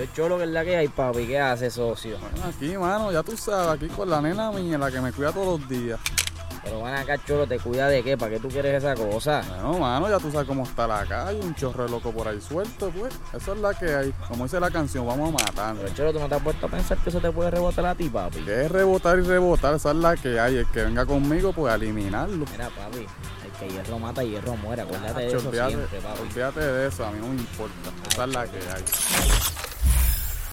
Yo cholo que es la que hay, papi. ¿Qué hace, socio? Bueno, aquí, mano, ya tú sabes, aquí con la nena mía, la que me cuida todos los días. Pero van acá, cholo, ¿te cuida de qué? ¿Para qué tú quieres esa cosa? Bueno, mano, ya tú sabes cómo está la calle, un chorro de loco por ahí suelto, pues. Eso es la que hay. Como dice la canción, vamos a matar. Pero cholo, ¿tú no te has puesto a pensar que eso te puede rebotar a ti, papi? Que es rebotar y rebotar, esa es la que hay. El que venga conmigo, pues a eliminarlo. Mira, papi, el que hierro mata, hierro muere. Acuérdate ah, de eso olvídate, siempre, papi. olvídate de eso, a mí no me importa. Esa es la que hay.